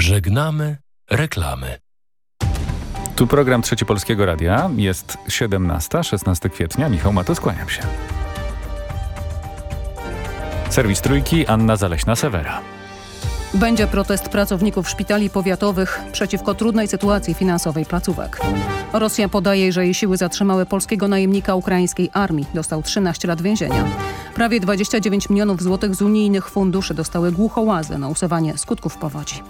Żegnamy reklamy. Tu program Trzeci Polskiego Radia. Jest 17, 16 kwietnia. Michał Mato, skłaniam się. Serwis Trójki, Anna Zaleśna-Sewera. Będzie protest pracowników szpitali powiatowych przeciwko trudnej sytuacji finansowej placówek. Rosja podaje, że jej siły zatrzymały polskiego najemnika ukraińskiej armii. Dostał 13 lat więzienia. Prawie 29 milionów złotych z unijnych funduszy dostały głuchołazy na usuwanie skutków powodzi.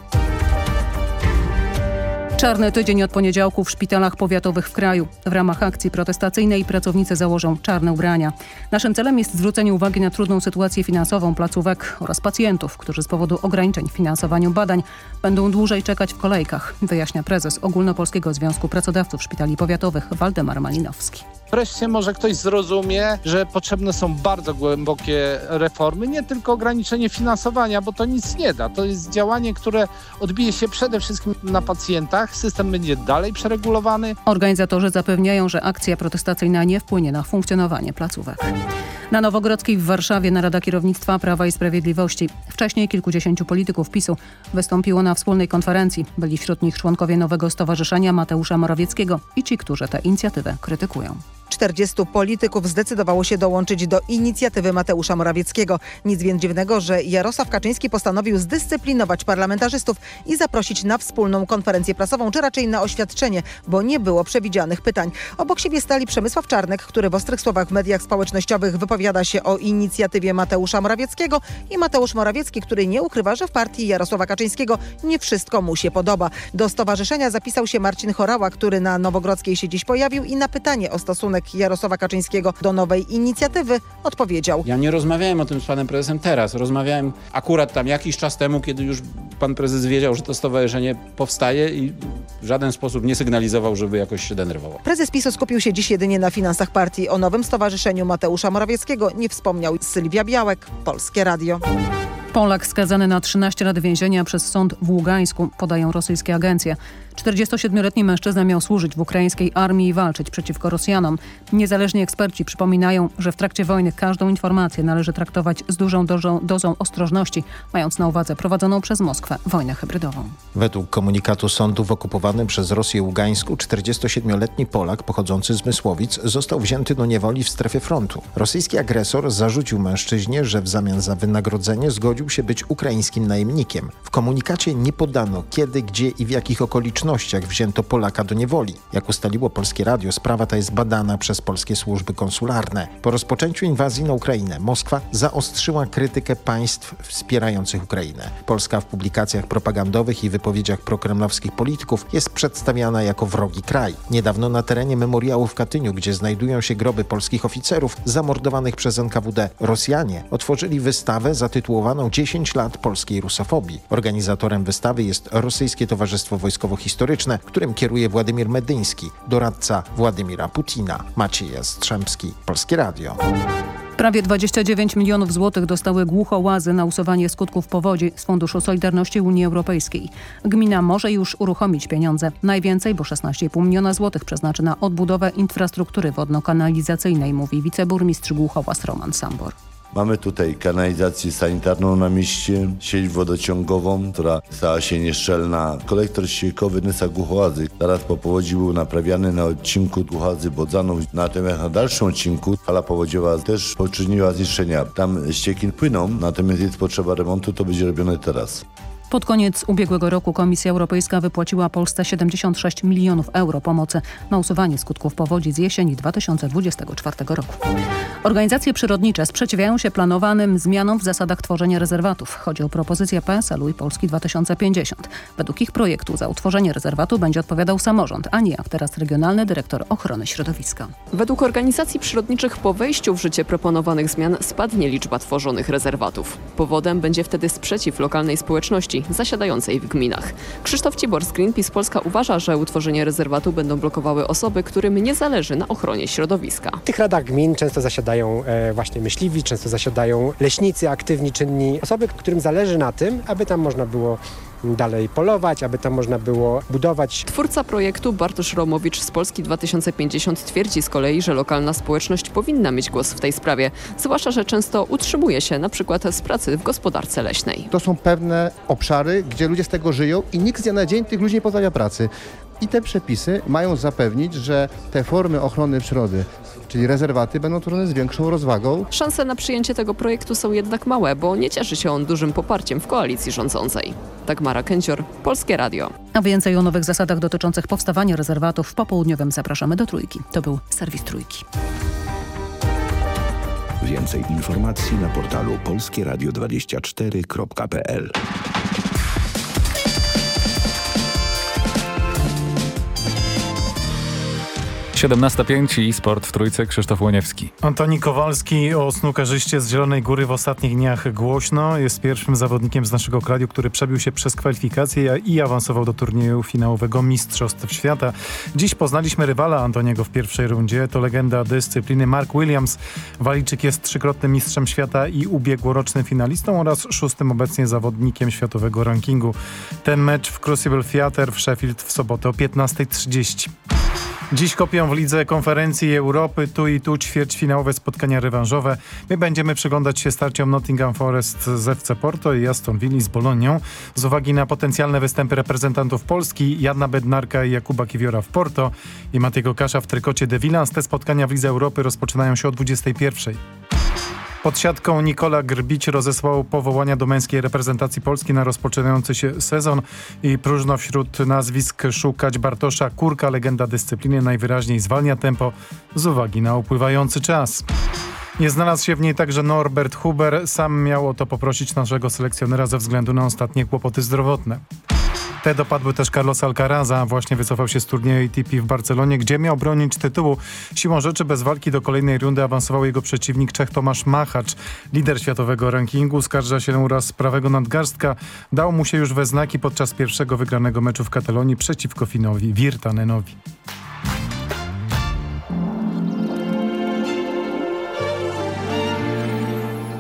Czarny tydzień od poniedziałku w szpitalach powiatowych w kraju. W ramach akcji protestacyjnej pracownicy założą czarne ubrania. Naszym celem jest zwrócenie uwagi na trudną sytuację finansową placówek oraz pacjentów, którzy z powodu ograniczeń w finansowaniu badań będą dłużej czekać w kolejkach, wyjaśnia prezes Ogólnopolskiego Związku Pracodawców Szpitali Powiatowych Waldemar Malinowski. Wreszcie może ktoś zrozumie, że potrzebne są bardzo głębokie reformy, nie tylko ograniczenie finansowania, bo to nic nie da. To jest działanie, które odbije się przede wszystkim na pacjentach. System będzie dalej przeregulowany. Organizatorzy zapewniają, że akcja protestacyjna nie wpłynie na funkcjonowanie placówek. Na Nowogrodzkiej w Warszawie Narada Kierownictwa Prawa i Sprawiedliwości. Wcześniej kilkudziesięciu polityków PiSu wystąpiło na wspólnej konferencji. Byli wśród nich członkowie nowego stowarzyszenia Mateusza Morawieckiego i ci, którzy tę inicjatywę krytykują. 40 polityków zdecydowało się dołączyć do inicjatywy Mateusza Morawieckiego. Nic więc dziwnego, że Jarosław Kaczyński postanowił zdyscyplinować parlamentarzystów i zaprosić na wspólną konferencję prasową, czy raczej na oświadczenie, bo nie było przewidzianych pytań. Obok siebie stali Przemysław Czarnek, który w ostrych słowach w mediach społecznościowych wypowiada się o inicjatywie Mateusza Morawieckiego i Mateusz Morawiecki, który nie ukrywa, że w partii Jarosława Kaczyńskiego nie wszystko mu się podoba. Do stowarzyszenia zapisał się Marcin Chorała, który na Nowogrodzkiej się dziś pojawił i na pytanie o stosunek Jarosława Kaczyńskiego do nowej inicjatywy odpowiedział. Ja nie rozmawiałem o tym z panem prezesem teraz. Rozmawiałem akurat tam jakiś czas temu, kiedy już pan prezes wiedział, że to stowarzyszenie powstaje i w żaden sposób nie sygnalizował, żeby jakoś się denerwował. Prezes PiSu skupił się dziś jedynie na finansach partii. O nowym stowarzyszeniu Mateusza Morawieckiego nie wspomniał Sylwia Białek, Polskie Radio. Polak skazany na 13 lat więzienia przez sąd w Ługańsku, podają rosyjskie agencje. 47-letni mężczyzna miał służyć w ukraińskiej armii i walczyć przeciwko Rosjanom. Niezależni eksperci przypominają, że w trakcie wojny każdą informację należy traktować z dużą dozą, dozą ostrożności, mając na uwadze prowadzoną przez Moskwę wojnę hybrydową. Według komunikatu sądu w okupowanym przez Rosję Ługańsku 47-letni Polak pochodzący z Mysłowic został wzięty do niewoli w strefie frontu. Rosyjski agresor zarzucił mężczyźnie, że w zamian za wynagrodzenie zgodził się być ukraińskim najemnikiem. W komunikacie nie podano kiedy, gdzie i w jakich okolicznościach wzięto Polaka do niewoli. Jak ustaliło Polskie Radio, sprawa ta jest badana przez polskie służby konsularne. Po rozpoczęciu inwazji na Ukrainę Moskwa zaostrzyła krytykę państw wspierających Ukrainę. Polska w publikacjach propagandowych i wypowiedziach prokremlowskich polityków jest przedstawiana jako wrogi kraj. Niedawno na terenie memoriału w Katyniu, gdzie znajdują się groby polskich oficerów zamordowanych przez NKWD, Rosjanie otworzyli wystawę zatytułowaną 10 lat polskiej rusofobii. Organizatorem wystawy jest Rosyjskie Towarzystwo Wojskowo-Historyczne, którym kieruje Władimir Medyński, doradca Władimira Putina. Maciej Jastrzębski, Polskie Radio. Prawie 29 milionów złotych dostały głuchołazy na usuwanie skutków powodzi z Funduszu Solidarności Unii Europejskiej. Gmina może już uruchomić pieniądze. Najwięcej, bo 16,5 miliona złotych przeznaczy na odbudowę infrastruktury wodno-kanalizacyjnej, mówi wiceburmistrz Głuchołaz Roman Sambor. Mamy tutaj kanalizację sanitarną na mieście, sieć wodociągową, która stała się nieszczelna. Kolektor ściekowy Nysa Głuchołazy zaraz po powodzi był naprawiany na odcinku Głuchołazy Bodzanów. Natomiast na dalszym odcinku fala powodziowa też poczyniła zniszczenia. Tam ścieki płyną, natomiast jest potrzeba remontu, to będzie robione teraz. Pod koniec ubiegłego roku Komisja Europejska wypłaciła Polsce 76 milionów euro pomocy na usuwanie skutków powodzi z jesieni 2024 roku. Organizacje przyrodnicze sprzeciwiają się planowanym zmianom w zasadach tworzenia rezerwatów. Chodzi o propozycję PSL-u i Polski 2050. Według ich projektu za utworzenie rezerwatu będzie odpowiadał samorząd, a nie jak teraz regionalny dyrektor ochrony środowiska. Według organizacji przyrodniczych po wejściu w życie proponowanych zmian spadnie liczba tworzonych rezerwatów. Powodem będzie wtedy sprzeciw lokalnej społeczności zasiadającej w gminach. Krzysztof Cibor z Greenpeace Polska uważa, że utworzenie rezerwatu będą blokowały osoby, którym nie zależy na ochronie środowiska. W tych radach gmin często zasiadają e, właśnie myśliwi, często zasiadają leśnicy, aktywni, czynni, osoby, którym zależy na tym, aby tam można było dalej polować, aby tam można było budować. Twórca projektu Bartosz Romowicz z Polski 2050 twierdzi z kolei, że lokalna społeczność powinna mieć głos w tej sprawie, zwłaszcza, że często utrzymuje się na przykład z pracy w gospodarce leśnej. To są pewne obszary, gdzie ludzie z tego żyją i nikt z dnia na dzień tych ludzi nie pozbawia pracy. I te przepisy mają zapewnić, że te formy ochrony przyrody, czyli rezerwaty, będą tworzone z większą rozwagą. Szanse na przyjęcie tego projektu są jednak małe, bo nie cieszy się on dużym poparciem w koalicji rządzącej. Dagmara Kęcior, Polskie Radio. A więcej o nowych zasadach dotyczących powstawania rezerwatów w popołudniowym zapraszamy do Trójki. To był serwis Trójki. Więcej informacji na portalu polskieradio24.pl 17.05 i sport w trójce Krzysztof Łoniewski. Antoni Kowalski o snukarzyście z Zielonej Góry w ostatnich dniach głośno. Jest pierwszym zawodnikiem z naszego kraju, który przebił się przez kwalifikacje i awansował do turnieju finałowego Mistrzostw Świata. Dziś poznaliśmy rywala Antoniego w pierwszej rundzie. To legenda dyscypliny Mark Williams. Walijczyk jest trzykrotnym mistrzem świata i ubiegłorocznym finalistą oraz szóstym obecnie zawodnikiem światowego rankingu. Ten mecz w Crucible Theatre w Sheffield w sobotę o 15.30. Dziś kopią w lidze konferencji Europy, tu i tu ćwierćfinałowe spotkania rewanżowe. My będziemy przyglądać się starciom Nottingham Forest z FC Porto i Aston Villa z Bolonią. Z uwagi na potencjalne występy reprezentantów Polski, Jadna Bednarka i Jakuba Kiwiora w Porto i Matego Kasza w trykocie De Villans, te spotkania w Lidze Europy rozpoczynają się o 21. Pod siatką Nikola Grbić rozesłał powołania do męskiej reprezentacji Polski na rozpoczynający się sezon i próżno wśród nazwisk szukać Bartosza Kurka, legenda dyscypliny, najwyraźniej zwalnia tempo z uwagi na upływający czas. Nie znalazł się w niej także Norbert Huber, sam miał o to poprosić naszego selekcjonera ze względu na ostatnie kłopoty zdrowotne. Te dopadły też Carlos Alcaraza, właśnie wycofał się z turnieju ATP w Barcelonie, gdzie miał bronić tytułu. Siłą rzeczy bez walki do kolejnej rundy awansował jego przeciwnik Czech Tomasz Machacz. Lider światowego rankingu skarża się uraz prawego nadgarstka. Dał mu się już we znaki podczas pierwszego wygranego meczu w Katalonii przeciwko Finowi Wirtanenowi.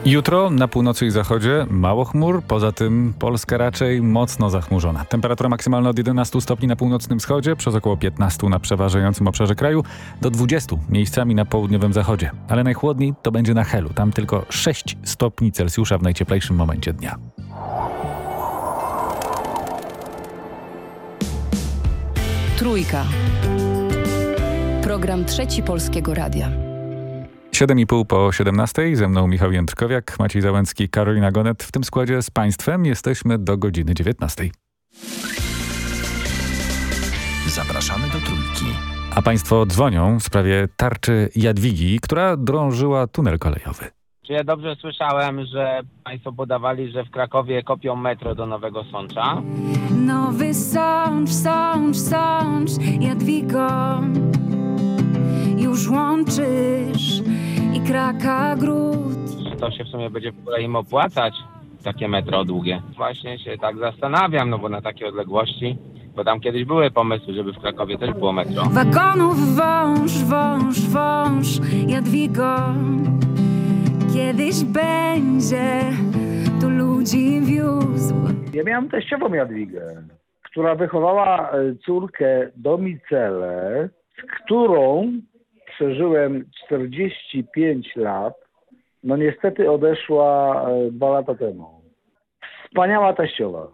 Jutro na północy i zachodzie mało chmur, poza tym Polska raczej mocno zachmurzona. Temperatura maksymalna od 11 stopni na północnym wschodzie, przez około 15 na przeważającym obszarze kraju, do 20 miejscami na południowym zachodzie. Ale najchłodniej to będzie na Helu, tam tylko 6 stopni Celsjusza w najcieplejszym momencie dnia. Trójka. Program Trzeci Polskiego Radia. 7,5 po 17. Ze mną Michał Jędrkowiak, Maciej Załęcki, Karolina Gonet. W tym składzie z Państwem jesteśmy do godziny 19. Zapraszamy do Trójki. A Państwo dzwonią w sprawie tarczy Jadwigi, która drążyła tunel kolejowy. Czy ja dobrze słyszałem, że Państwo podawali, że w Krakowie kopią metro do Nowego Sącza? Nowy Sącz, Sącz, Sącz, Jadwigo Już łączysz kraka gród. To się w sumie będzie w ogóle im opłacać, takie metro długie. Właśnie się tak zastanawiam, no bo na takie odległości, bo tam kiedyś były pomysły, żeby w Krakowie też było metro. Wagonów wąż, wąż, wąż, Jadwigo. Kiedyś będzie tu ludzi wiózł. Ja miałem teściową Jadwigę, która wychowała e, córkę Domicele, z którą przeżyłem 45 lat. No niestety odeszła e, dwa lata temu. Wspaniała teściowa.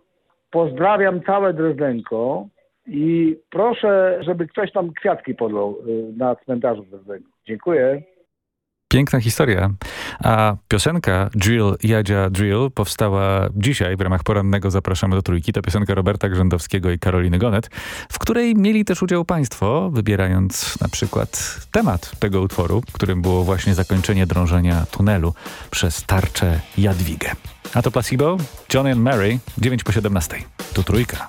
Pozdrawiam całe Drezdenko i proszę, żeby ktoś tam kwiatki podlał e, na cmentarzu w. Dziękuję. Piękna historia. A piosenka Drill Jadzia Drill powstała dzisiaj w ramach porannego Zapraszamy do Trójki. To piosenka Roberta Grzędowskiego i Karoliny Gonet, w której mieli też udział państwo, wybierając na przykład temat tego utworu, którym było właśnie zakończenie drążenia tunelu przez tarczę Jadwigę. A to Placebo, Johnny and Mary, 9 po 17. Tu Trójka.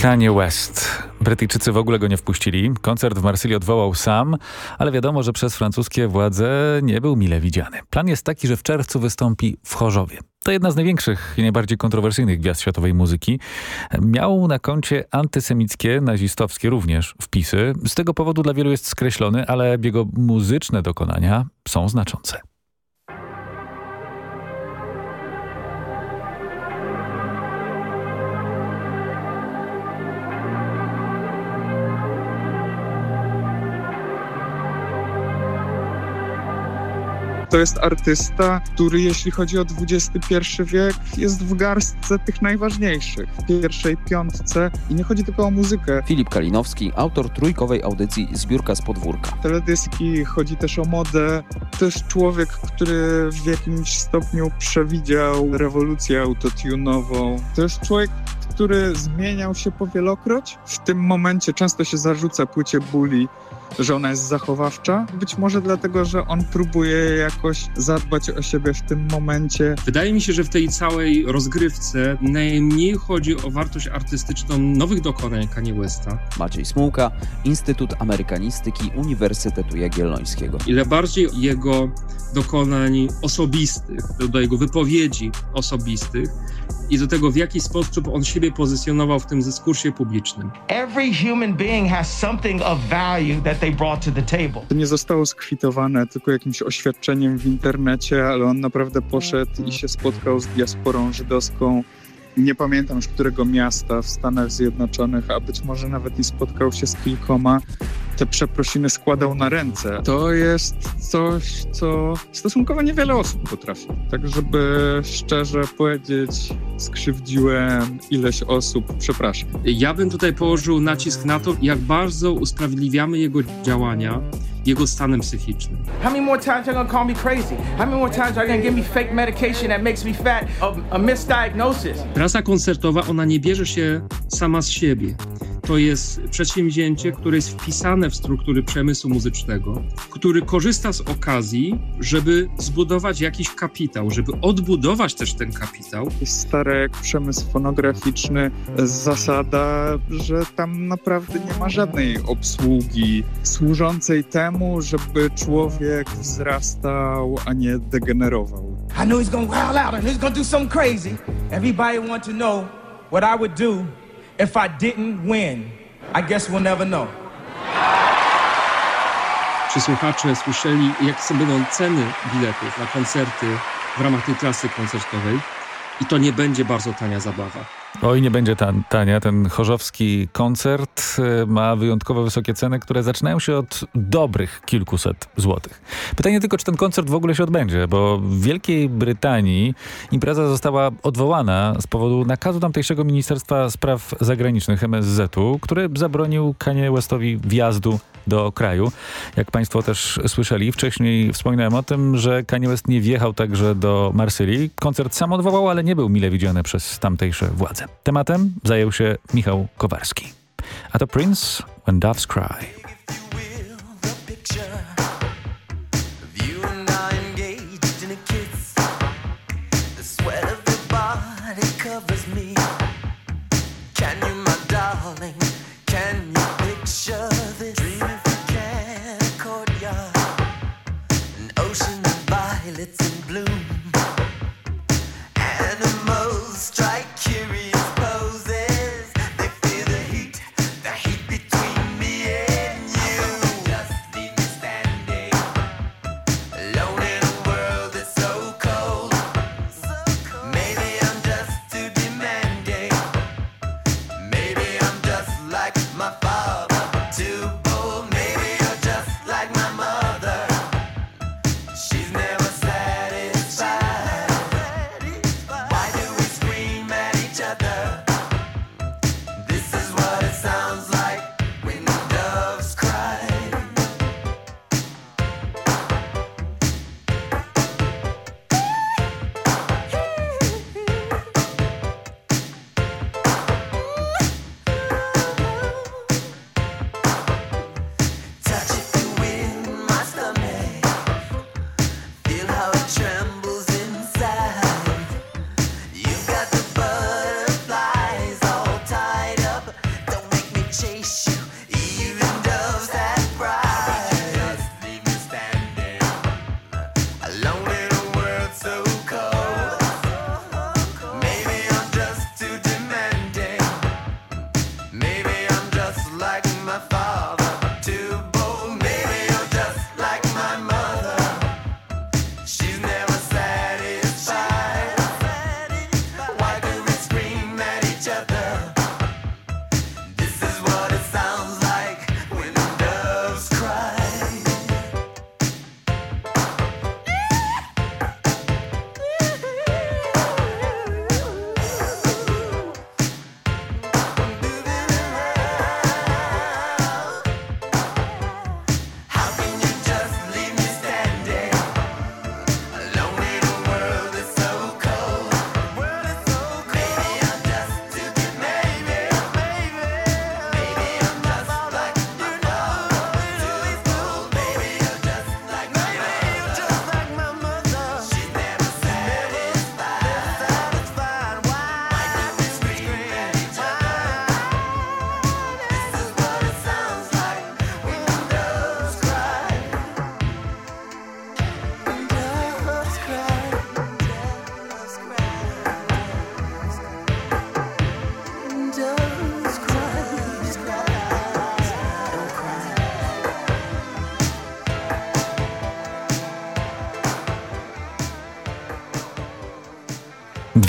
Kanye West. Brytyjczycy w ogóle go nie wpuścili. Koncert w Marsylii odwołał sam, ale wiadomo, że przez francuskie władze nie był mile widziany. Plan jest taki, że w czerwcu wystąpi w Chorzowie. To jedna z największych i najbardziej kontrowersyjnych gwiazd światowej muzyki. Miał na koncie antysemickie, nazistowskie również wpisy. Z tego powodu dla wielu jest skreślony, ale jego muzyczne dokonania są znaczące. To jest artysta, który jeśli chodzi o XXI wiek jest w garstce tych najważniejszych, w pierwszej piątce i nie chodzi tylko o muzykę. Filip Kalinowski, autor trójkowej audycji Zbiórka z podwórka. Teledyski, chodzi też o modę. To jest człowiek, który w jakimś stopniu przewidział rewolucję autotunową. To jest człowiek, który zmieniał się powielokroć. W tym momencie często się zarzuca płycie Bully, że ona jest zachowawcza. Być może dlatego, że on próbuje jakoś zadbać o siebie w tym momencie. Wydaje mi się, że w tej całej rozgrywce najmniej chodzi o wartość artystyczną nowych dokonań Kanye Westa. Maciej Smułka, Instytut Amerykanistyki Uniwersytetu Jagiellońskiego. Ile bardziej jego dokonań osobistych, do jego wypowiedzi osobistych i do tego, w jaki sposób on siebie pozycjonował w tym dyskursie publicznym. Every human being has something of value that they brought to the table. To nie zostało skwitowane tylko jakimś oświadczeniem w internecie, ale on naprawdę poszedł i się spotkał z diasporą żydowską nie pamiętam już którego miasta w Stanach Zjednoczonych, a być może nawet i spotkał się z kilkoma, te przeprosiny składał na ręce. To jest coś, co stosunkowo niewiele osób potrafi. Tak, żeby szczerze powiedzieć, skrzywdziłem ileś osób, przepraszam. Ja bym tutaj położył nacisk na to, jak bardzo usprawiedliwiamy jego działania jego stanem psychicznym. How many more times gonna call me crazy? How many more times are gonna give me fake medication that makes me fat? A, a misdiagnosis. Prasa koncertowa, ona nie bierze się sama z siebie to jest przedsięwzięcie, które jest wpisane w struktury przemysłu muzycznego, który korzysta z okazji, żeby zbudować jakiś kapitał, żeby odbudować też ten kapitał. Jest stary jak przemysł fonograficzny, zasada, że tam naprawdę nie ma żadnej obsługi służącej temu, żeby człowiek wzrastał, a nie degenerował. I know he's gonna wild out and he's gonna do something crazy. Everybody want to know what I would do if I didn't win, I guess we'll never know. Czy słuchacze słyszeli, jak są będą ceny biletów na koncerty w ramach tej trasy koncertowej? I to nie będzie bardzo tania zabawa. Oj, nie będzie tan tania. Ten chorzowski koncert y, ma wyjątkowo wysokie ceny, które zaczynają się od dobrych kilkuset złotych. Pytanie tylko, czy ten koncert w ogóle się odbędzie, bo w Wielkiej Brytanii impreza została odwołana z powodu nakazu tamtejszego Ministerstwa Spraw Zagranicznych MSZ-u, który zabronił Kanye Westowi wjazdu do kraju. Jak Państwo też słyszeli, wcześniej wspominałem o tym, że Kanye West nie wjechał także do Marsylii. Koncert sam odwołał, ale nie był mile widziany przez tamtejsze władze. Tematem zajął się Michał Kowarski. A to Prince When Doves Cry.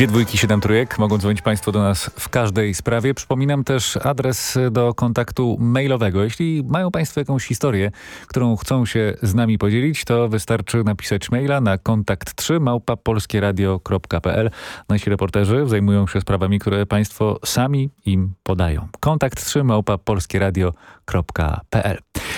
Dwie dwójki, siedem trójek. Mogą dzwonić Państwo do nas w każdej sprawie. Przypominam też adres do kontaktu mailowego. Jeśli mają Państwo jakąś historię, którą chcą się z nami podzielić, to wystarczy napisać maila na kontakt 3 małpa polskieradio.pl. Nasi reporterzy zajmują się sprawami, które Państwo sami im podają. Kontakt 3 małpa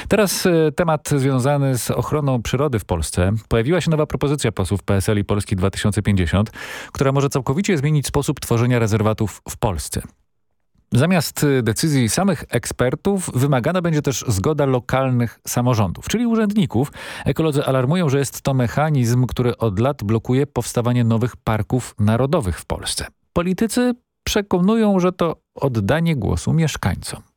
Teraz e, temat związany z ochroną przyrody w Polsce. Pojawiła się nowa propozycja posłów PSL i Polski 2050, która może całkowicie zmienić sposób tworzenia rezerwatów w Polsce. Zamiast e, decyzji samych ekspertów wymagana będzie też zgoda lokalnych samorządów, czyli urzędników. Ekolodzy alarmują, że jest to mechanizm, który od lat blokuje powstawanie nowych parków narodowych w Polsce. Politycy przekonują, że to oddanie głosu mieszkańcom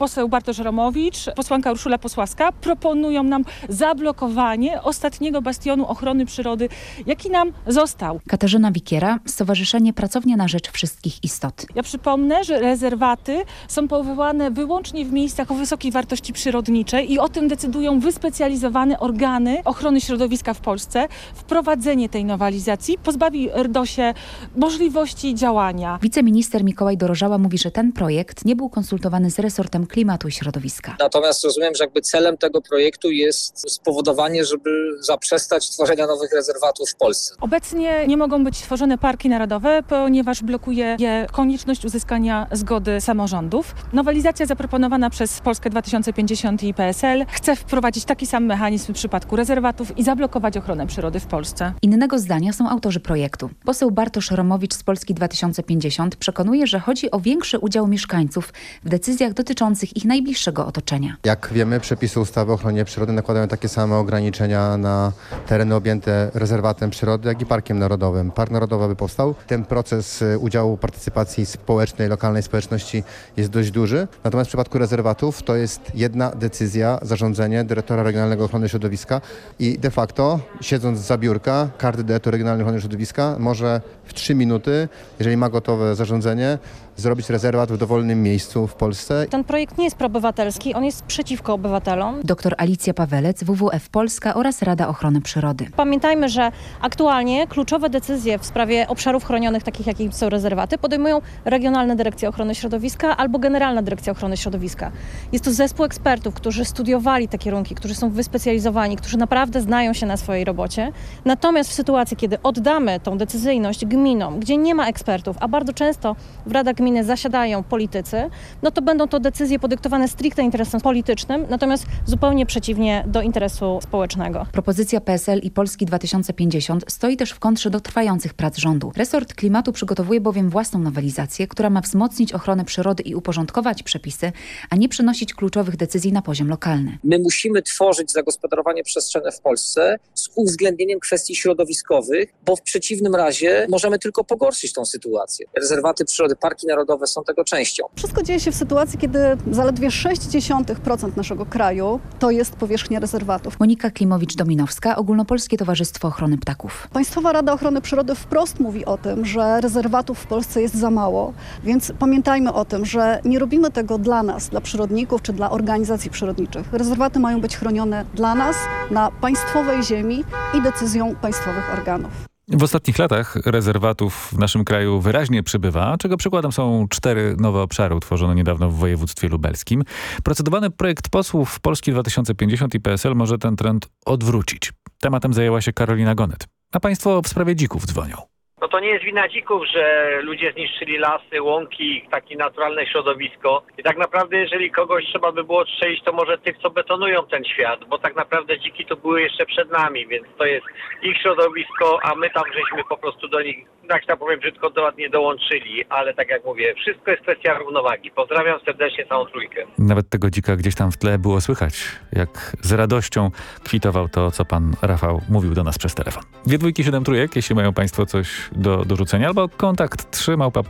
poseł Bartosz Romowicz, posłanka Urszula Posłaska proponują nam zablokowanie ostatniego bastionu ochrony przyrody, jaki nam został. Katarzyna Wikiera, Stowarzyszenie Pracownia na Rzecz Wszystkich Istot. Ja przypomnę, że rezerwaty są powoływane wyłącznie w miejscach o wysokiej wartości przyrodniczej i o tym decydują wyspecjalizowane organy ochrony środowiska w Polsce. Wprowadzenie tej nowelizacji pozbawi RDOSie możliwości działania. Wiceminister Mikołaj Dorożała mówi, że ten projekt nie był konsultowany z resortem klimatu i środowiska. Natomiast rozumiem, że jakby celem tego projektu jest spowodowanie, żeby zaprzestać tworzenia nowych rezerwatów w Polsce. Obecnie nie mogą być tworzone parki narodowe, ponieważ blokuje je konieczność uzyskania zgody samorządów. Nowelizacja zaproponowana przez Polskę 2050 i PSL chce wprowadzić taki sam mechanizm w przypadku rezerwatów i zablokować ochronę przyrody w Polsce. Innego zdania są autorzy projektu. Poseł Bartosz Romowicz z Polski 2050 przekonuje, że chodzi o większy udział mieszkańców w decyzjach dotyczących ich najbliższego otoczenia. Jak wiemy, przepisy ustawy o ochronie przyrody nakładają takie same ograniczenia na tereny objęte rezerwatem przyrody, jak i parkiem narodowym. Park narodowy by powstał. Ten proces y, udziału partycypacji społecznej, lokalnej społeczności jest dość duży. Natomiast w przypadku rezerwatów to jest jedna decyzja, zarządzenie dyrektora regionalnego ochrony środowiska i de facto siedząc za biurka, każdy dyrektor regionalny ochrony środowiska może w trzy minuty, jeżeli ma gotowe zarządzenie, zrobić rezerwat w dowolnym miejscu w Polsce. Ten projekt nie jest proobywatelski, on jest przeciwko obywatelom. Doktor Alicja Pawelec, WWF Polska oraz Rada Ochrony Przyrody. Pamiętajmy, że aktualnie kluczowe decyzje w sprawie obszarów chronionych, takich jak są rezerwaty, podejmują regionalne dyrekcje ochrony środowiska albo Generalna Dyrekcja Ochrony Środowiska. Jest to zespół ekspertów, którzy studiowali te kierunki, którzy są wyspecjalizowani, którzy naprawdę znają się na swojej robocie. Natomiast w sytuacji, kiedy oddamy tą decyzyjność gminom, gdzie nie ma ekspertów, a bardzo często w radach gmin gminy zasiadają politycy, no to będą to decyzje podyktowane stricte interesem politycznym, natomiast zupełnie przeciwnie do interesu społecznego. Propozycja PSL i Polski 2050 stoi też w kontrze do trwających prac rządu. Resort klimatu przygotowuje bowiem własną nowelizację, która ma wzmocnić ochronę przyrody i uporządkować przepisy, a nie przenosić kluczowych decyzji na poziom lokalny. My musimy tworzyć zagospodarowanie przestrzenne w Polsce z uwzględnieniem kwestii środowiskowych, bo w przeciwnym razie możemy tylko pogorszyć tą sytuację. Rezerwaty przyrody, parki narodowe są tego częścią. Wszystko dzieje się w sytuacji, kiedy zaledwie 0,6% naszego kraju to jest powierzchnia rezerwatów. Monika Klimowicz-Dominowska, Ogólnopolskie Towarzystwo Ochrony Ptaków. Państwowa Rada Ochrony Przyrody wprost mówi o tym, że rezerwatów w Polsce jest za mało, więc pamiętajmy o tym, że nie robimy tego dla nas, dla przyrodników czy dla organizacji przyrodniczych. Rezerwaty mają być chronione dla nas, na państwowej ziemi i decyzją państwowych organów. W ostatnich latach rezerwatów w naszym kraju wyraźnie przybywa, czego przykładem są cztery nowe obszary utworzone niedawno w województwie lubelskim. Procedowany projekt posłów Polski 2050 i PSL może ten trend odwrócić. Tematem zajęła się Karolina Gonet. A państwo w sprawie dzików dzwonią. No to nie jest wina dzików, że ludzie zniszczyli lasy, łąki, takie naturalne środowisko. I tak naprawdę, jeżeli kogoś trzeba by było strzelić, to może tych, co betonują ten świat, bo tak naprawdę dziki to były jeszcze przed nami, więc to jest ich środowisko, a my tam żeśmy po prostu do nich, tak tak powiem brzydko, ładnie dołączyli. Ale tak jak mówię, wszystko jest kwestia równowagi. Pozdrawiam serdecznie całą trójkę. Nawet tego dzika gdzieś tam w tle było słychać, jak z radością kwitował to, co pan Rafał mówił do nas przez telefon. Dwie dwójki, siedem trójek, jeśli mają państwo coś do dorzucenia, albo kontakt 3 małpa.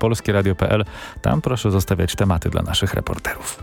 Tam proszę zostawiać tematy dla naszych reporterów.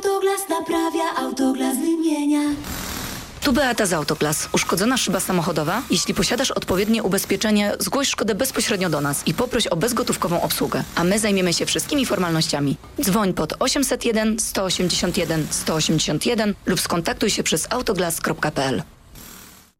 Autoglas naprawia, autoglas wymienia. Tu Beata z Autoglas. Uszkodzona szyba samochodowa? Jeśli posiadasz odpowiednie ubezpieczenie, zgłoś szkodę bezpośrednio do nas i poproś o bezgotówkową obsługę. A my zajmiemy się wszystkimi formalnościami. Dzwoń pod 801 181 181 lub skontaktuj się przez autoglas.pl.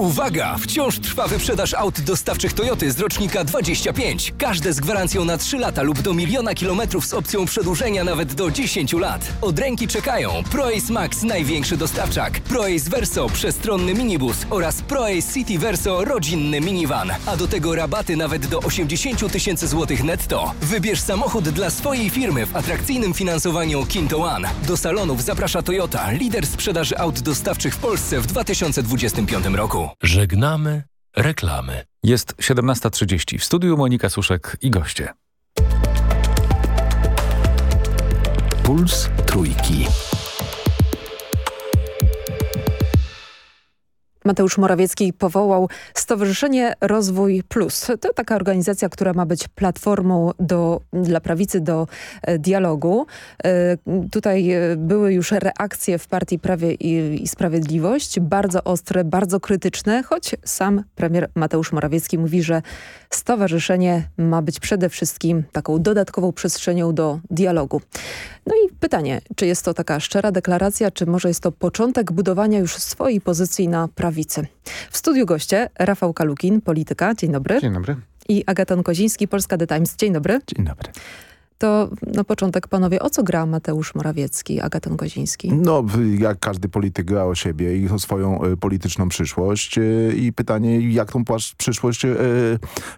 Uwaga! Wciąż trwa wyprzedaż aut dostawczych Toyoty z rocznika 25. Każde z gwarancją na 3 lata lub do miliona kilometrów z opcją przedłużenia nawet do 10 lat. Od ręki czekają ProAce Max największy dostawczak, ProAce Verso przestronny minibus oraz ProAce City Verso rodzinny minivan. A do tego rabaty nawet do 80 tysięcy złotych netto. Wybierz samochód dla swojej firmy w atrakcyjnym finansowaniu Kinto One. Do salonów zaprasza Toyota, lider sprzedaży aut dostawczych w Polsce w 2025 roku. Żegnamy reklamy. Jest 17.30. W studiu Monika Suszek i goście. Puls Trójki. Mateusz Morawiecki powołał Stowarzyszenie Rozwój Plus. To taka organizacja, która ma być platformą do, dla prawicy do e, dialogu. E, tutaj e, były już reakcje w partii Prawie i, i Sprawiedliwość, bardzo ostre, bardzo krytyczne, choć sam premier Mateusz Morawiecki mówi, że stowarzyszenie ma być przede wszystkim taką dodatkową przestrzenią do dialogu. No i pytanie, czy jest to taka szczera deklaracja, czy może jest to początek budowania już swojej pozycji na prawicy? W studiu goście Rafał Kalukin, polityka. Dzień dobry. Dzień dobry. I Agaton Koziński, Polska The Times. Dzień dobry. Dzień dobry. To na początek, panowie, o co gra Mateusz Morawiecki, Agaton Koziński? No, jak każdy polityk gra o siebie i o swoją y, polityczną przyszłość y, i pytanie, jak tą przyszłość y,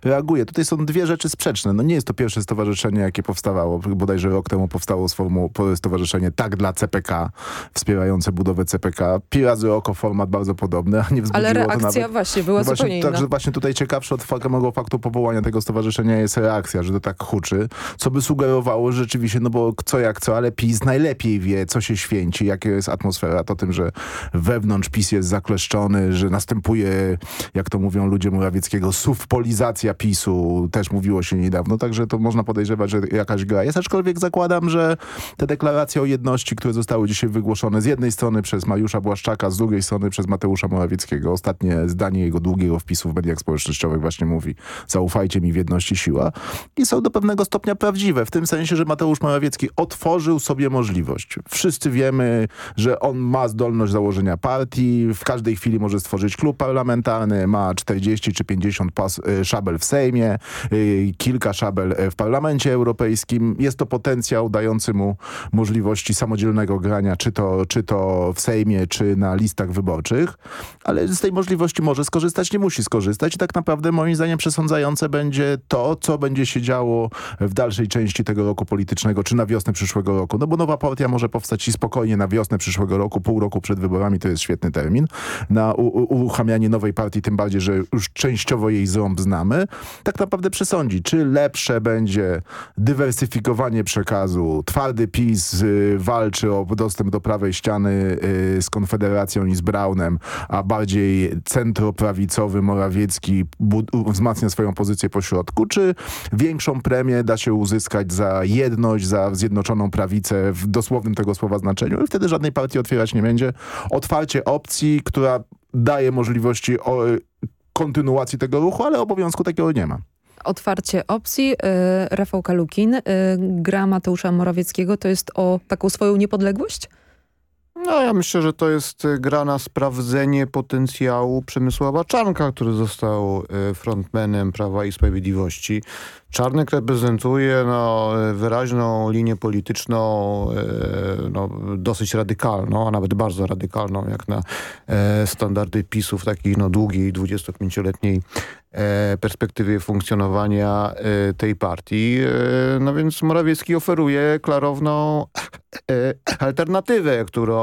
reaguje. Tutaj są dwie rzeczy sprzeczne. No nie jest to pierwsze stowarzyszenie, jakie powstawało. Bodajże rok temu powstało stowarzyszenie Tak dla CPK, wspierające budowę CPK. Pi razy oko, format bardzo podobny, a nie wzbudziło Ale reakcja nawet... właśnie była no zupełnie właśnie, inna. Także właśnie tutaj ciekawsze od samego faktu powołania tego stowarzyszenia jest reakcja, że to tak huczy, co by sugerowało sugerowało rzeczywiście, no bo co jak co, ale PiS najlepiej wie, co się święci, jaka jest atmosfera. To tym, że wewnątrz PiS jest zakleszczony, że następuje, jak to mówią ludzie Morawieckiego, sufpolizacja PiSu. Też mówiło się niedawno, także to można podejrzewać, że jakaś gra jest. Aczkolwiek zakładam, że te deklaracje o jedności, które zostały dzisiaj wygłoszone z jednej strony przez Mariusza Błaszczaka, z drugiej strony przez Mateusza Morawieckiego. Ostatnie zdanie jego długiego wpisu w mediach społecznościowych właśnie mówi zaufajcie mi w jedności siła. I są do pewnego stopnia prawdziwe, w tym sensie, że Mateusz Morawiecki otworzył sobie możliwość. Wszyscy wiemy, że on ma zdolność założenia partii, w każdej chwili może stworzyć klub parlamentarny, ma 40 czy 50 pas, y, szabel w Sejmie, y, kilka szabel y, w Parlamencie Europejskim. Jest to potencjał dający mu możliwości samodzielnego grania, czy to, czy to w Sejmie, czy na listach wyborczych, ale z tej możliwości może skorzystać, nie musi skorzystać i tak naprawdę moim zdaniem przesądzające będzie to, co będzie się działo w dalszej części tego roku politycznego, czy na wiosnę przyszłego roku. No bo nowa partia może powstać i spokojnie na wiosnę przyszłego roku, pół roku przed wyborami, to jest świetny termin, na uruchamianie nowej partii, tym bardziej, że już częściowo jej ząb znamy. Tak naprawdę przesądzi, czy lepsze będzie dywersyfikowanie przekazu, twardy PiS y, walczy o dostęp do prawej ściany y, z Konfederacją i z Braunem, a bardziej centroprawicowy Morawiecki wzmacnia swoją pozycję po środku, czy większą premię da się uzyskać za jedność, za zjednoczoną prawicę w dosłownym tego słowa znaczeniu i wtedy żadnej partii otwierać nie będzie. Otwarcie opcji, która daje możliwości o, kontynuacji tego ruchu, ale obowiązku takiego nie ma otwarcie opcji. E, Rafał Kalukin, e, gra Mateusza Morawieckiego to jest o taką swoją niepodległość? No ja myślę, że to jest e, gra na sprawdzenie potencjału Przemysława Czarnka, który został frontmanem Prawa i Sprawiedliwości. Czarnek reprezentuje no, wyraźną linię polityczną, no, dosyć radykalną, a nawet bardzo radykalną, jak na standardy PiSu w takiej no, długiej, 25-letniej E, perspektywie funkcjonowania e, tej partii. E, no więc Morawiecki oferuje klarowną alternatywę, którą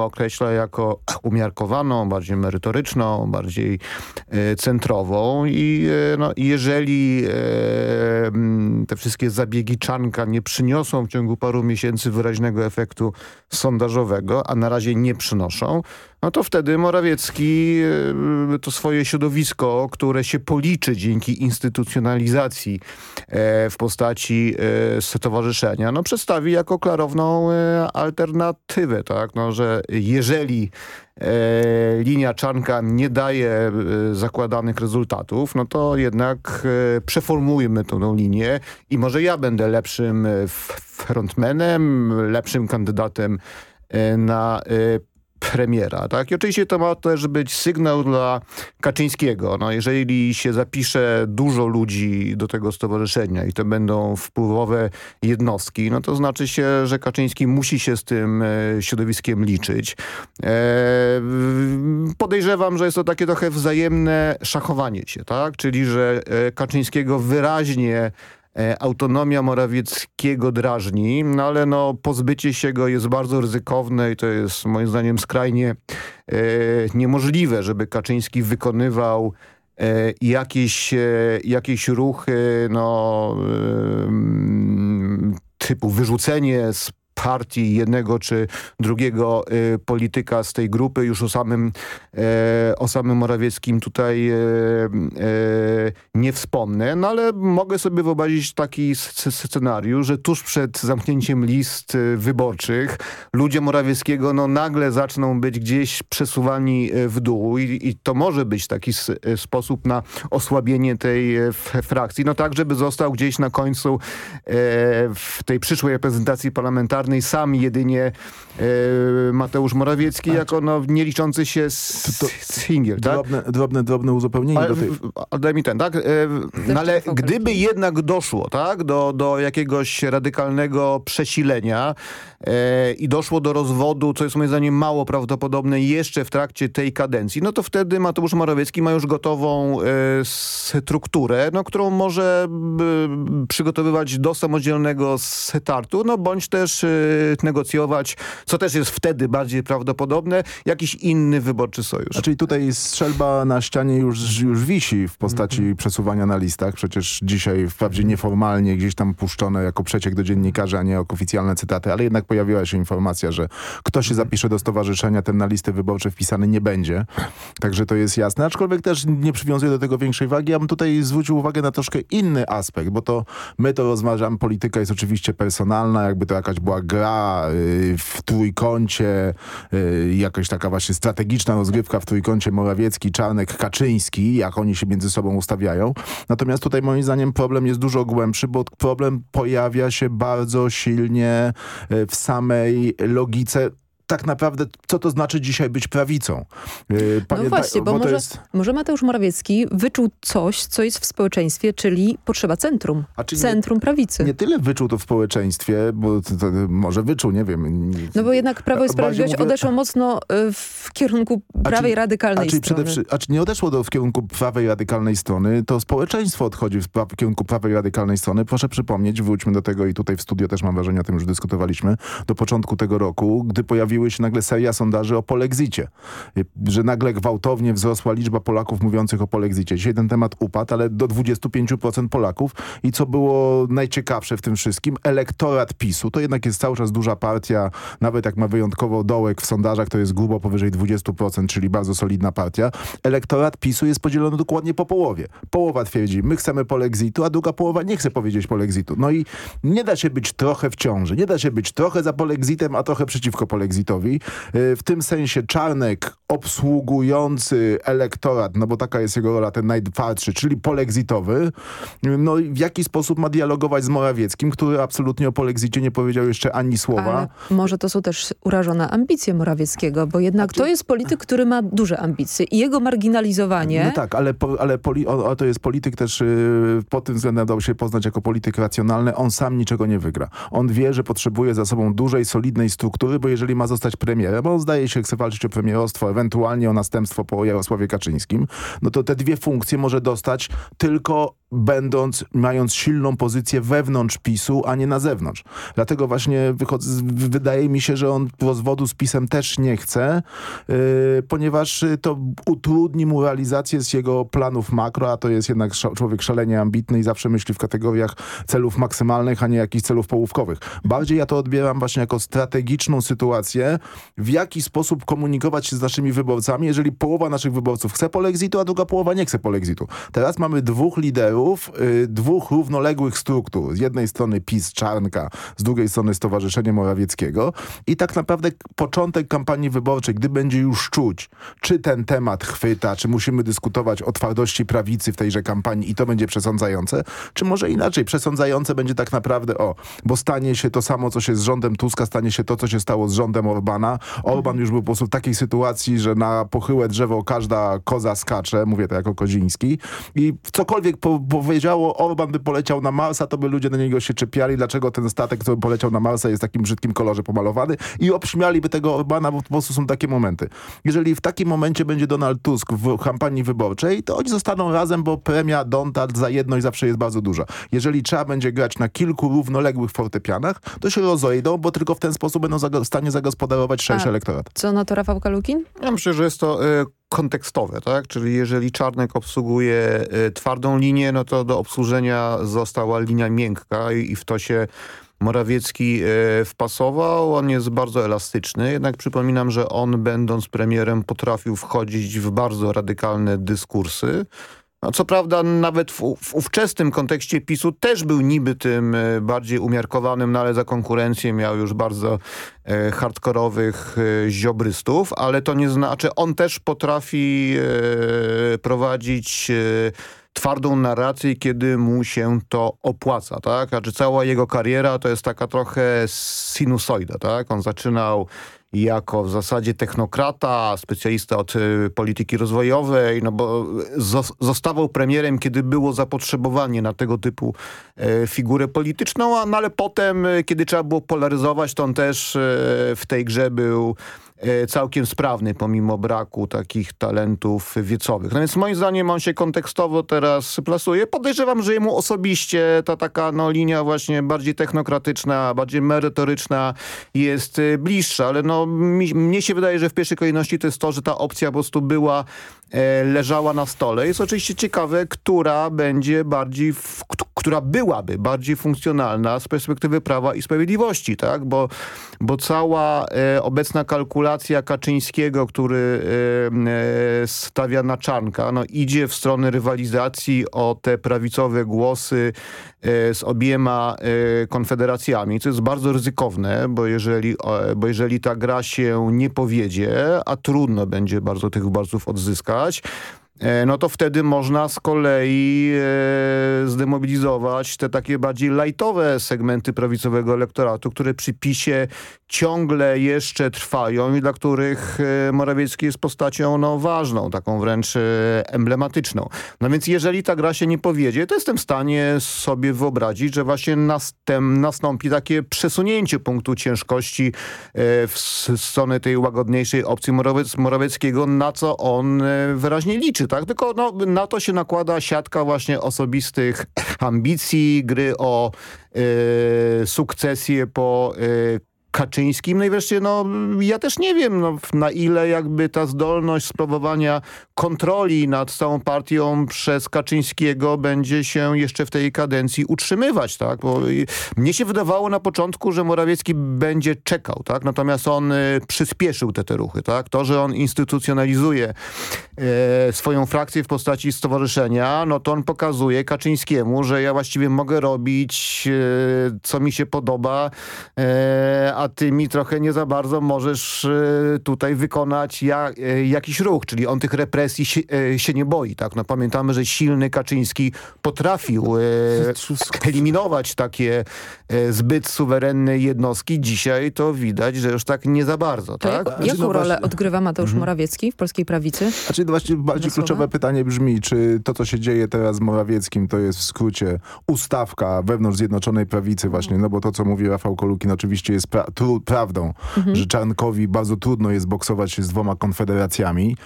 określa jako umiarkowaną, bardziej merytoryczną, bardziej centrową i no, jeżeli te wszystkie zabiegi Czanka nie przyniosą w ciągu paru miesięcy wyraźnego efektu sondażowego, a na razie nie przynoszą, no to wtedy Morawiecki e, to swoje środowisko, które się policzy dzięki instytucjonalizacji e, w postaci e, stowarzyszenia, no przedstawi jako klarowną alternatywę, tak? No, że jeżeli linia Czanka nie daje zakładanych rezultatów, no to jednak przeformujmy tą linię i może ja będę lepszym frontmanem, lepszym kandydatem na premiera. Tak? I oczywiście to ma też być sygnał dla Kaczyńskiego. No, jeżeli się zapisze dużo ludzi do tego stowarzyszenia i to będą wpływowe jednostki, no to znaczy się, że Kaczyński musi się z tym e, środowiskiem liczyć. E, podejrzewam, że jest to takie trochę wzajemne szachowanie się, tak? czyli że e, Kaczyńskiego wyraźnie autonomia Morawieckiego drażni, no ale no, pozbycie się go jest bardzo ryzykowne i to jest moim zdaniem skrajnie e, niemożliwe, żeby Kaczyński wykonywał e, jakieś, e, jakieś ruchy no, typu wyrzucenie z partii jednego czy drugiego y, polityka z tej grupy. Już o samym, e, o samym Morawieckim tutaj e, e, nie wspomnę, no ale mogę sobie wyobrazić taki scenariusz, że tuż przed zamknięciem list wyborczych ludzie Morawieckiego no, nagle zaczną być gdzieś przesuwani w dół i, i to może być taki sposób na osłabienie tej frakcji. No tak, żeby został gdzieś na końcu w tej przyszłej reprezentacji parlamentarnej parlamentarnej sam jedynie e, Mateusz Morawiecki tak. jako no, nie liczący się singiel. Tak? Drobne, drobne, drobne uzupełnienie ale, do tej... Daj mi ten, tak? E, no, ale gdyby jednak doszło tak, do, do jakiegoś radykalnego przesilenia e, i doszło do rozwodu, co jest moim zdaniem mało prawdopodobne jeszcze w trakcie tej kadencji, no to wtedy Mateusz Morawiecki ma już gotową e, strukturę, no, którą może przygotowywać do samodzielnego startu, no bądź też negocjować, co też jest wtedy bardziej prawdopodobne, jakiś inny wyborczy sojusz. A czyli tutaj strzelba na ścianie już, już wisi w postaci mm -hmm. przesuwania na listach. Przecież dzisiaj wprawdzie nieformalnie gdzieś tam puszczone jako przeciek do dziennikarzy, a nie jako oficjalne cytaty, ale jednak pojawiła się informacja, że kto się zapisze do stowarzyszenia, ten na listy wyborcze wpisany nie będzie. Także to jest jasne. Aczkolwiek też nie przywiązuję do tego większej wagi. Ja bym tutaj zwrócił uwagę na troszkę inny aspekt, bo to my to rozważamy, polityka jest oczywiście personalna, jakby to jakaś była gra yy, w trójkącie, yy, jakaś taka właśnie strategiczna rozgrywka w trójkącie Morawiecki, Czarnek, Kaczyński, jak oni się między sobą ustawiają. Natomiast tutaj moim zdaniem problem jest dużo głębszy, bo problem pojawia się bardzo silnie w samej logice tak naprawdę, co to znaczy dzisiaj być prawicą. Panie, no właśnie, bo, bo może, jest... może Mateusz Morawiecki wyczuł coś, co jest w społeczeństwie, czyli potrzeba centrum, centrum nie, prawicy. Nie tyle wyczuł to w społeczeństwie, bo to, to może wyczuł, nie wiem. No bo jednak Prawo i Sprawiedliwość mówię... odeszło mocno y, w kierunku prawej a radykalnej a czyli strony. Przede, a czy nie odeszło do, w kierunku prawej radykalnej strony, to społeczeństwo odchodzi w, w kierunku prawej radykalnej strony. Proszę przypomnieć, wróćmy do tego i tutaj w studio też mam wrażenie, o tym już dyskutowaliśmy, do początku tego roku, gdy pojawił pojawiły się nagle seria sondaży o polexicie. Że nagle gwałtownie wzrosła liczba Polaków mówiących o polexicie. Dzisiaj ten temat upadł, ale do 25% Polaków. I co było najciekawsze w tym wszystkim, elektorat PiSu, to jednak jest cały czas duża partia, nawet jak ma wyjątkowo dołek w sondażach, to jest grubo powyżej 20%, czyli bardzo solidna partia. Elektorat PiSu jest podzielony dokładnie po połowie. Połowa twierdzi, my chcemy polexitu, a druga połowa nie chce powiedzieć polexitu. No i nie da się być trochę w ciąży, nie da się być trochę za polexitem, a trochę przeciwko polexitowi. Y, w tym sensie Czarnek obsługujący elektorat, no bo taka jest jego rola, ten najtwardszy, czyli polexitowy, no w jaki sposób ma dialogować z Morawieckim, który absolutnie o polexicie nie powiedział jeszcze ani słowa. Ale może to są też urażone ambicje Morawieckiego, bo jednak to jest polityk, który ma duże ambicje i jego marginalizowanie... No tak, ale, ale poli, o, to jest polityk też yy, pod tym względem dał się poznać jako polityk racjonalny. On sam niczego nie wygra. On wie, że potrzebuje za sobą dużej, solidnej struktury, bo jeżeli ma zostać premierem, bo on zdaje się chce walczyć o premierostwo, ewentualnie o następstwo po Jarosławie Kaczyńskim, no to te dwie funkcje może dostać tylko będąc, mając silną pozycję wewnątrz PiSu, a nie na zewnątrz. Dlatego właśnie wydaje mi się, że on rozwodu z PiSem też nie chce, yy, ponieważ to utrudni mu realizację z jego planów makro, a to jest jednak człowiek szalenie ambitny i zawsze myśli w kategoriach celów maksymalnych, a nie jakichś celów połówkowych. Bardziej ja to odbieram właśnie jako strategiczną sytuację, w jaki sposób komunikować się z naszymi wyborcami, jeżeli połowa naszych wyborców chce polexitu, a druga połowa nie chce polexitu. Teraz mamy dwóch liderów, y, dwóch równoległych struktur. Z jednej strony PiS Czarnka, z drugiej strony Stowarzyszenie Morawieckiego i tak naprawdę początek kampanii wyborczej, gdy będzie już czuć, czy ten temat chwyta, czy musimy dyskutować o twardości prawicy w tejże kampanii i to będzie przesądzające, czy może inaczej, przesądzające będzie tak naprawdę o, bo stanie się to samo, co się z rządem Tuska, stanie się to, co się stało z rządem Orbana. Orban już był po prostu w takiej sytuacji, że na pochyłe drzewo każda koza skacze, mówię to jako Koziński i cokolwiek po, powiedziało, Orban by poleciał na Marsa, to by ludzie na niego się czepiali, dlaczego ten statek, który poleciał na Marsa jest w takim brzydkim kolorze pomalowany i obśmialiby tego Orbana, bo po prostu są takie momenty. Jeżeli w takim momencie będzie Donald Tusk w kampanii wyborczej, to oni zostaną razem, bo premia Donald za jedność zawsze jest bardzo duża. Jeżeli trzeba będzie grać na kilku równoległych fortepianach, to się rozejdą, bo tylko w ten sposób będą w stanie zagospodarować szerszy A elektorat. Co na to Rafał Kalukin? Ja myślę, że jest to y, kontekstowe, tak? Czyli jeżeli Czarnek obsługuje y, twardą linię, no to do obsłużenia została linia miękka i, w to się Morawiecki y, wpasował. On jest bardzo elastyczny, jednak przypominam, że on będąc premierem potrafił wchodzić w bardzo radykalne dyskursy, no, co prawda nawet w, w ówczesnym kontekście PiSu też był niby tym e, bardziej umiarkowanym, no ale za konkurencję miał już bardzo e, hardkorowych e, ziobrystów, ale to nie znaczy, on też potrafi e, prowadzić e, twardą narrację, kiedy mu się to opłaca, tak? Znaczy cała jego kariera to jest taka trochę sinusoida, tak? On zaczynał jako w zasadzie technokrata, specjalista od y, polityki rozwojowej, no bo zostawał premierem, kiedy było zapotrzebowanie na tego typu e, figurę polityczną, a, no ale potem, e, kiedy trzeba było polaryzować, to on też e, w tej grze był całkiem sprawny, pomimo braku takich talentów wiecowych. No więc moim zdaniem on się kontekstowo teraz plasuje. Podejrzewam, że jemu osobiście ta taka no, linia właśnie bardziej technokratyczna, bardziej merytoryczna jest e, bliższa, ale no, mi, mnie się wydaje, że w pierwszej kolejności to jest to, że ta opcja po prostu była e, leżała na stole. Jest oczywiście ciekawe, która będzie bardziej, która byłaby bardziej funkcjonalna z perspektywy Prawa i Sprawiedliwości, tak? Bo, bo cała e, obecna kalkulacja Kaczyńskiego, który e, e, stawia na czarnka, no idzie w stronę rywalizacji o te prawicowe głosy e, z obiema e, konfederacjami, co jest bardzo ryzykowne, bo jeżeli, e, bo jeżeli ta gra się nie powiedzie, a trudno będzie bardzo tych wyborców odzyskać, E, no to wtedy można z kolei e, zdemobilizować te takie bardziej lajtowe segmenty prawicowego elektoratu, które przy PiSie ciągle jeszcze trwają i dla których e, Morawiecki jest postacią no, ważną, taką wręcz e, emblematyczną. No więc jeżeli ta gra się nie powiedzie, to jestem w stanie sobie wyobrazić, że właśnie następ, nastąpi takie przesunięcie punktu ciężkości e, w stronę tej łagodniejszej opcji Morawiec, Morawieckiego, na co on e, wyraźnie liczy tak? Tylko no, na to się nakłada siatka właśnie osobistych ambicji, gry o y, sukcesję po y, Kaczyńskim. No i wreszcie, no, ja też nie wiem, no, na ile jakby ta zdolność sprawowania kontroli nad całą partią przez Kaczyńskiego będzie się jeszcze w tej kadencji utrzymywać, tak? Bo mnie się wydawało na początku, że Morawiecki będzie czekał, tak? Natomiast on y, przyspieszył te, te ruchy, tak? To, że on instytucjonalizuje y, swoją frakcję w postaci stowarzyszenia, no to on pokazuje Kaczyńskiemu, że ja właściwie mogę robić, y, co mi się podoba, a ty mi trochę nie za bardzo możesz e, tutaj wykonać ja, e, jakiś ruch, czyli on tych represji się, e, się, nie boi. Tak? No, pamiętamy, że silny Kaczyński potrafił eliminować takie zbyt suwerenne jednostki. Dzisiaj to widać, że już tak nie za bardzo. To tak? Jak, jaką no rolę odgrywa Mateusz mhm. Morawiecki w polskiej prawicy? Znaczy właśnie bardziej kluczowe pytanie brzmi, czy to, co się dzieje teraz z Morawieckim, to jest w skrócie ustawka wewnątrz Zjednoczonej Prawicy właśnie, no bo to, co mówi Rafał Kolukin oczywiście jest pra prawdą, mhm. że Czarnkowi bardzo trudno jest boksować się z dwoma konfederacjami,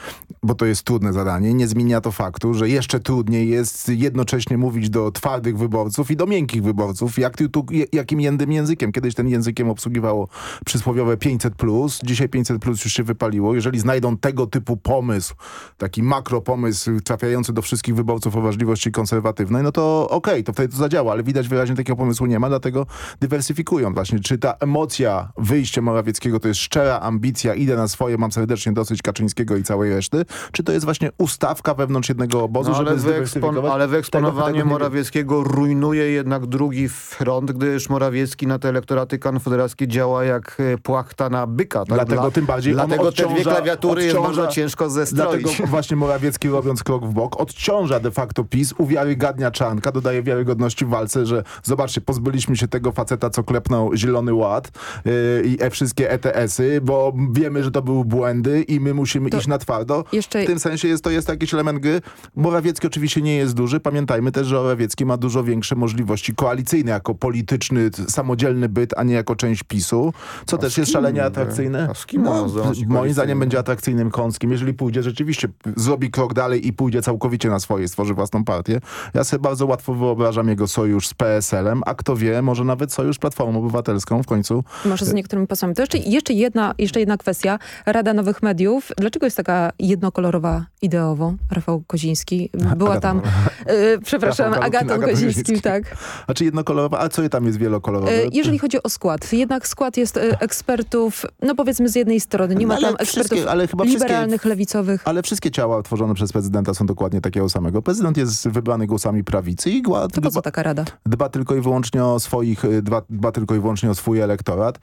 bo to jest trudne zadanie. Nie zmienia to faktu, że jeszcze trudniej jest jednocześnie mówić do twardych wyborców i do miękkich wyborców, jak tu, jakim jędym językiem. Kiedyś ten językiem obsługiwało przysłowiowe 500+, plus. dzisiaj 500+, plus już się wypaliło. Jeżeli znajdą tego typu pomysł, taki makro pomysł trafiający do wszystkich wyborców o ważliwości konserwatywnej, no to okej, okay, to wtedy to zadziała, ale widać wyraźnie takiego pomysłu nie ma, dlatego dywersyfikują właśnie. Czy ta emocja wyjście Morawieckiego to jest szczera ambicja, idę na swoje, mam serdecznie dosyć Kaczyńskiego i całej reszty, czy to jest właśnie ustawka wewnątrz jednego obozu, no, ale żeby wyekspon Ale wyeksponowanie tego, tego Morawieckiego rujnuje jednak drugi front, gdyż Morawiecki na te elektoraty konfederackie działa jak e, płachta na byka. Tak? Dlatego Dla, tym bardziej Dlatego odciąża, te dwie klawiatury odciąża, jest bardzo ciężko zestroić. Dlatego właśnie Morawiecki robiąc krok w bok odciąża de facto PiS, uwiarygadnia Czarnka, dodaje wiarygodności w walce, że zobaczcie, pozbyliśmy się tego faceta, co klepnął Zielony Ład, i e wszystkie ETS-y, bo wiemy, że to były błędy i my musimy to iść na twardo. Jeszcze... W tym sensie jest to jest jakiś element gry. Morawiecki oczywiście nie jest duży. Pamiętajmy też, że Morawiecki ma dużo większe możliwości koalicyjne jako polityczny, samodzielny byt, a nie jako część PiSu, co a też jest szalenie atrakcyjne. A z kim no, moim zdaniem będzie atrakcyjnym kąskiem. Jeżeli pójdzie rzeczywiście, zrobi krok dalej i pójdzie całkowicie na swoje, stworzy własną partię. Ja sobie bardzo łatwo wyobrażam jego sojusz z PSL-em, a kto wie, może nawet sojusz Platformą Obywatelską w końcu. Może z niektórymi posłami. To jeszcze, jeszcze, jedna, jeszcze jedna kwestia. Rada Nowych Mediów. Dlaczego jest taka jednokolorowa ideowo? Rafał Koziński. Była tam, y, przepraszam, Rafał Agatą Agatą Kozińskim, tak. Znaczy jednokolorowa, a co tam jest wielokolorowe? Y, jeżeli chodzi o skład. Jednak skład jest y, ekspertów, no powiedzmy z jednej strony. Nie ma ale tam ekspertów ale chyba liberalnych, lewicowych. Ale wszystkie ciała tworzone przez prezydenta są dokładnie takiego samego. Prezydent jest wybrany głosami prawicy i dba, to po co taka rada? Dba tylko i wyłącznie o swoich, dba, dba tylko i wyłącznie o swój elektorat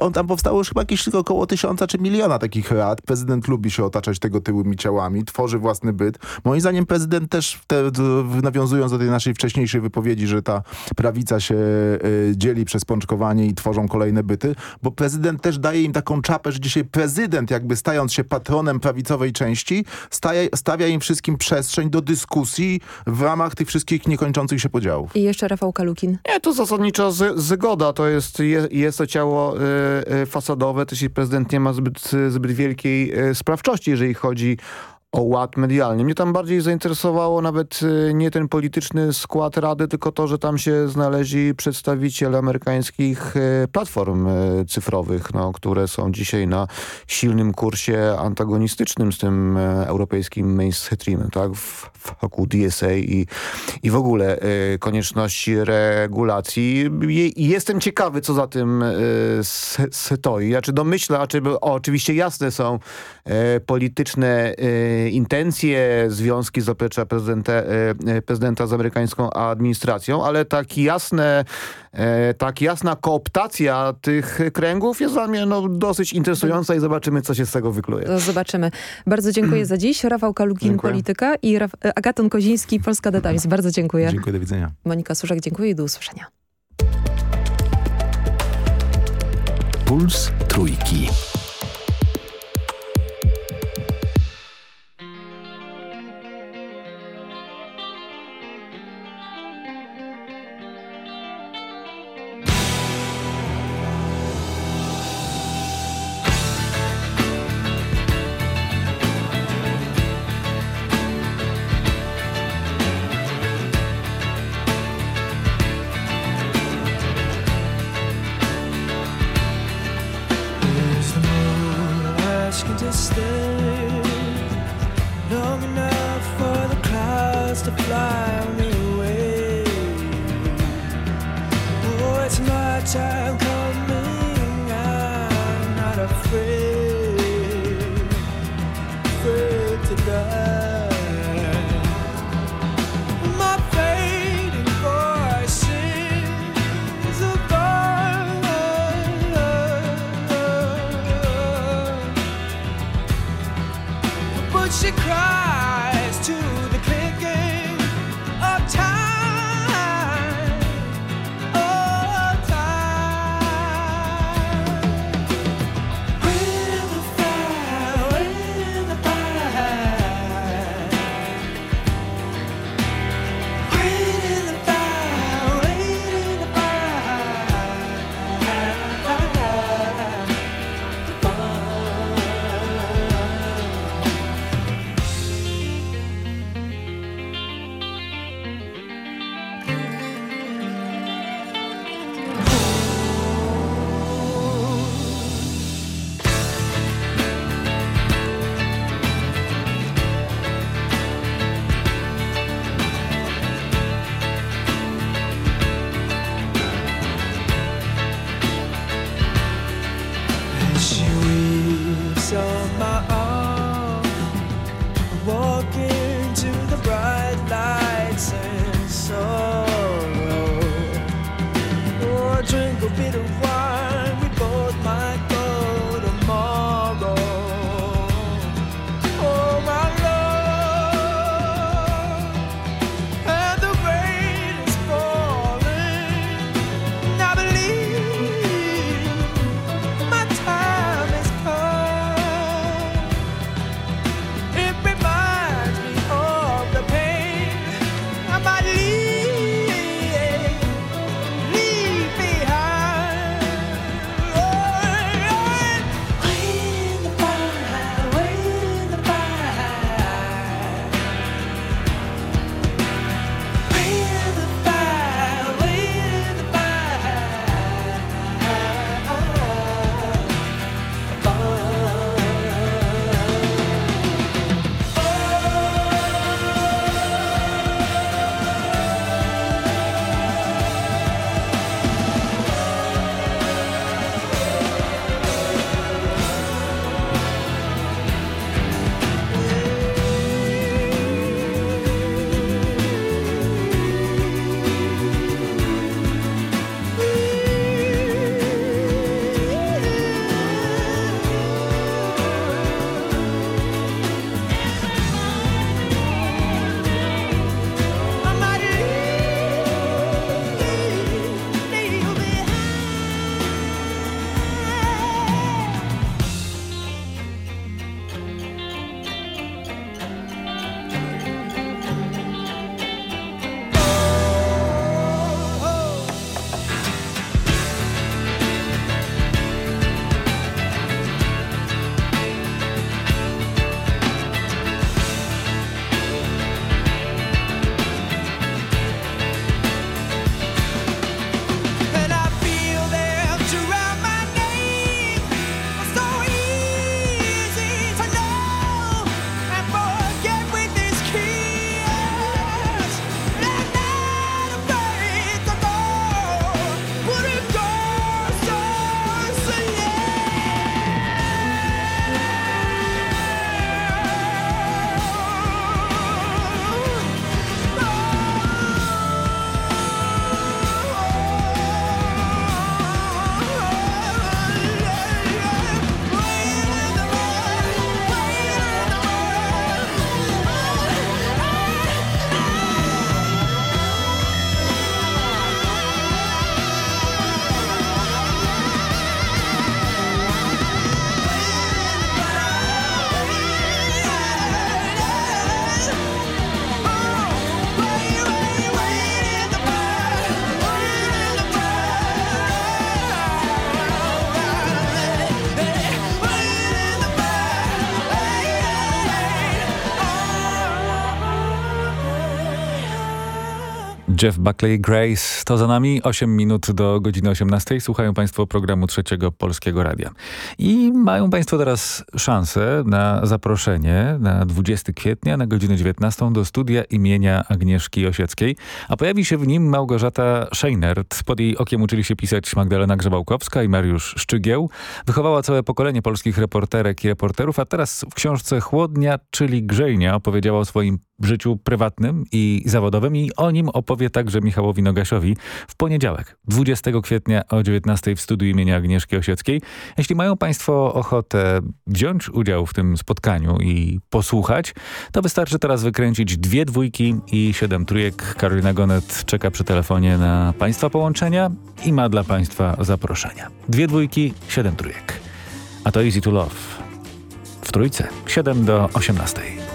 on tam powstało już chyba jakieś około tysiąca czy miliona takich rad. Prezydent lubi się otaczać tego tyłymi ciałami, tworzy własny byt. Moim zdaniem prezydent też, te, nawiązując do tej naszej wcześniejszej wypowiedzi, że ta prawica się y, dzieli przez pączkowanie i tworzą kolejne byty, bo prezydent też daje im taką czapę, że dzisiaj prezydent jakby stając się patronem prawicowej części, staje, stawia im wszystkim przestrzeń do dyskusji w ramach tych wszystkich niekończących się podziałów. I jeszcze Rafał Kalukin. Nie, to zasadniczo zgoda. To jest je, jest to ciało fasadowe, też i prezydent nie ma zbyt, zbyt wielkiej sprawczości, jeżeli chodzi o ład medialny. Mnie tam bardziej zainteresowało nawet y, nie ten polityczny skład Rady, tylko to, że tam się znaleźli przedstawiciele amerykańskich y, platform y, cyfrowych, no, które są dzisiaj na silnym kursie antagonistycznym z tym europejskim mainstreamem, tak, wokół DSA i, i w ogóle konieczności regulacji. Jestem ciekawy, co za tym stoi. Znaczy domyśla, czy oczywiście jasne są polityczne intencje, związki z zaplecza prezydenta, e, prezydenta z amerykańską administracją, ale tak jasne, e, tak jasna kooptacja tych kręgów jest dla mnie no, dosyć interesująca i zobaczymy, co się z tego wykluje. zobaczymy. Bardzo dziękuję za dziś. Rafał Kalukin, dziękuję. Polityka i Raf Agaton Koziński, Polska Times. Bardzo dziękuję. Dziękuję, do widzenia. Monika Suszek, dziękuję i do usłyszenia. Puls Trójki. Jeff Buckley Grace to za nami 8 minut do godziny 18. Słuchają Państwo programu Trzeciego Polskiego Radia. I mają Państwo teraz szansę na zaproszenie na 20 kwietnia na godzinę 19 do studia imienia Agnieszki Osieckiej, a pojawi się w nim Małgorzata Scheinert. Pod jej okiem uczyli się pisać Magdalena Grzebałkowska i Mariusz Szczygieł. Wychowała całe pokolenie polskich reporterek i reporterów, a teraz w książce Chłodnia, czyli Grzejnia opowiedziała o swoim życiu prywatnym i zawodowym i o nim opowie także Michałowi Nogasiowi w poniedziałek, 20 kwietnia o 19 w studiu imienia Agnieszki Osieckiej. Jeśli mają Państwo ochotę wziąć udział w tym spotkaniu i posłuchać, to wystarczy teraz wykręcić dwie dwójki i siedem trójek. Karolina Gonet czeka przy telefonie na Państwa połączenia i ma dla Państwa zaproszenia. Dwie dwójki, siedem trójek. A to Easy to Love. W trójce, 7 do 18.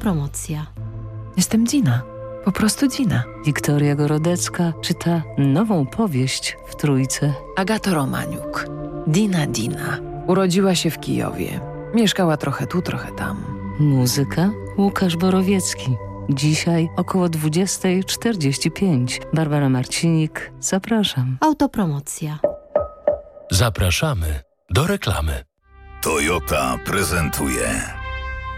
Autopromocja. Jestem Dina. Po prostu Dina. Wiktoria Gorodecka czyta nową powieść w Trójce. Agato Romaniuk. Dina Dina. Urodziła się w Kijowie. Mieszkała trochę tu, trochę tam. Muzyka Łukasz Borowiecki. Dzisiaj około 20.45. Barbara Marcinik. Zapraszam. Autopromocja. Zapraszamy do reklamy. Toyota prezentuje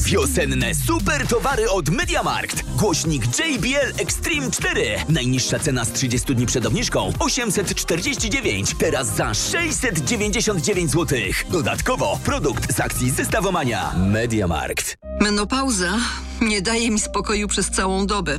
Wiosenne super towary od MediaMarkt. Głośnik JBL Extreme 4. Najniższa cena z 30 dni przed obniżką 849. Teraz za 699 zł. Dodatkowo produkt z akcji Zestawomania. MediaMarkt. Menopauza nie daje mi spokoju przez całą dobę.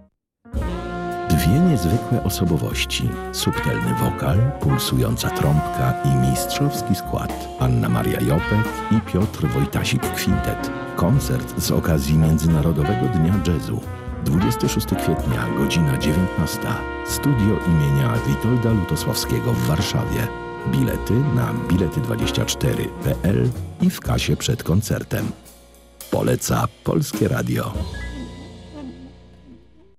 Niezwykłe osobowości, subtelny wokal, pulsująca trąbka i mistrzowski skład. Anna Maria Jopek i Piotr Wojtasik Kwintet. Koncert z okazji Międzynarodowego Dnia Jazzu. 26 kwietnia, godzina 19. Studio imienia Witolda Lutosławskiego w Warszawie. Bilety na bilety24.pl i w kasie przed koncertem. Poleca Polskie Radio.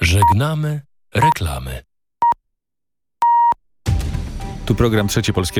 Żegnamy reklamy. Tu program Trzeci Polskiego.